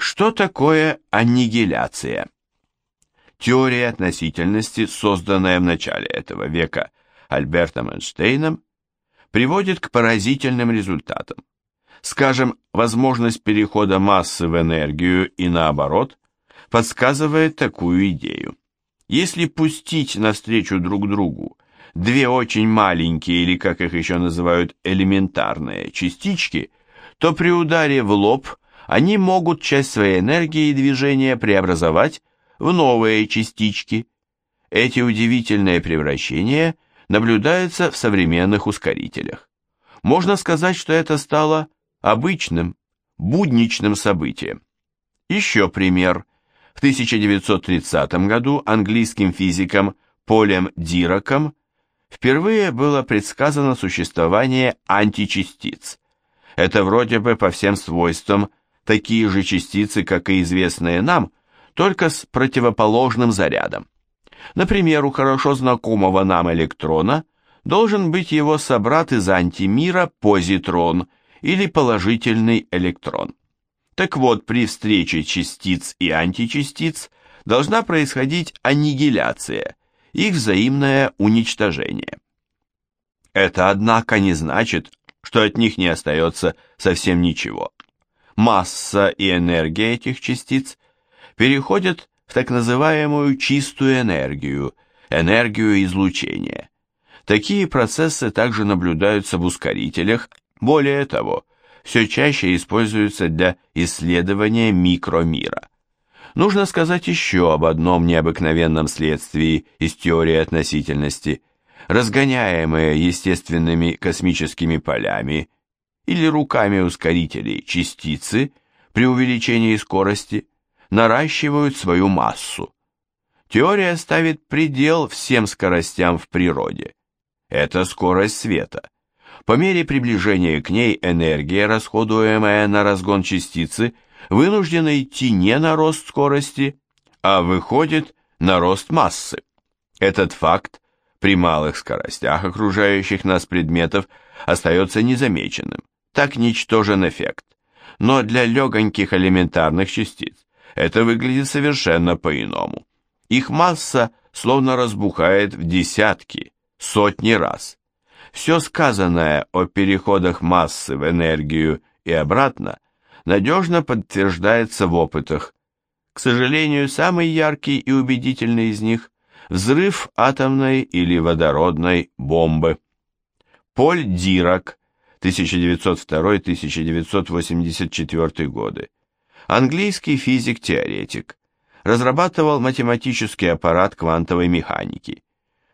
Что такое аннигиляция? Теория относительности, созданная в начале этого века Альбертом Эйнштейном, приводит к поразительным результатам. Скажем, возможность перехода массы в энергию и наоборот подсказывает такую идею. Если пустить навстречу друг другу две очень маленькие, или как их еще называют, элементарные частички, то при ударе в лоб они могут часть своей энергии и движения преобразовать в новые частички. Эти удивительные превращения наблюдаются в современных ускорителях. Можно сказать, что это стало обычным, будничным событием. Еще пример. В 1930 году английским физиком Полем Дираком впервые было предсказано существование античастиц. Это вроде бы по всем свойствам такие же частицы, как и известные нам, только с противоположным зарядом. Например, у хорошо знакомого нам электрона должен быть его собрат из антимира позитрон или положительный электрон. Так вот, при встрече частиц и античастиц должна происходить аннигиляция, их взаимное уничтожение. Это, однако, не значит, что от них не остается совсем ничего. Масса и энергия этих частиц переходят в так называемую чистую энергию, энергию излучения. Такие процессы также наблюдаются в ускорителях, более того, все чаще используются для исследования микромира. Нужно сказать еще об одном необыкновенном следствии из теории относительности. Разгоняемые естественными космическими полями или руками ускорителей частицы при увеличении скорости наращивают свою массу. Теория ставит предел всем скоростям в природе. Это скорость света. По мере приближения к ней энергия, расходуемая на разгон частицы, вынуждена идти не на рост скорости, а выходит на рост массы. Этот факт при малых скоростях окружающих нас предметов остается незамеченным. Так ничтожен эффект. Но для легоньких элементарных частиц это выглядит совершенно по-иному. Их масса словно разбухает в десятки, сотни раз. Все сказанное о переходах массы в энергию и обратно надежно подтверждается в опытах. К сожалению, самый яркий и убедительный из них – взрыв атомной или водородной бомбы. Поль Дирак, 1902-1984 годы, английский физик-теоретик, разрабатывал математический аппарат квантовой механики.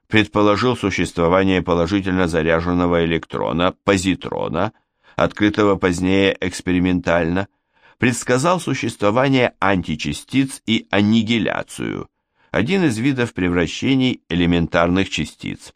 Предположил существование положительно заряженного электрона, позитрона, открытого позднее экспериментально, предсказал существование античастиц и аннигиляцию, один из видов превращений элементарных частиц.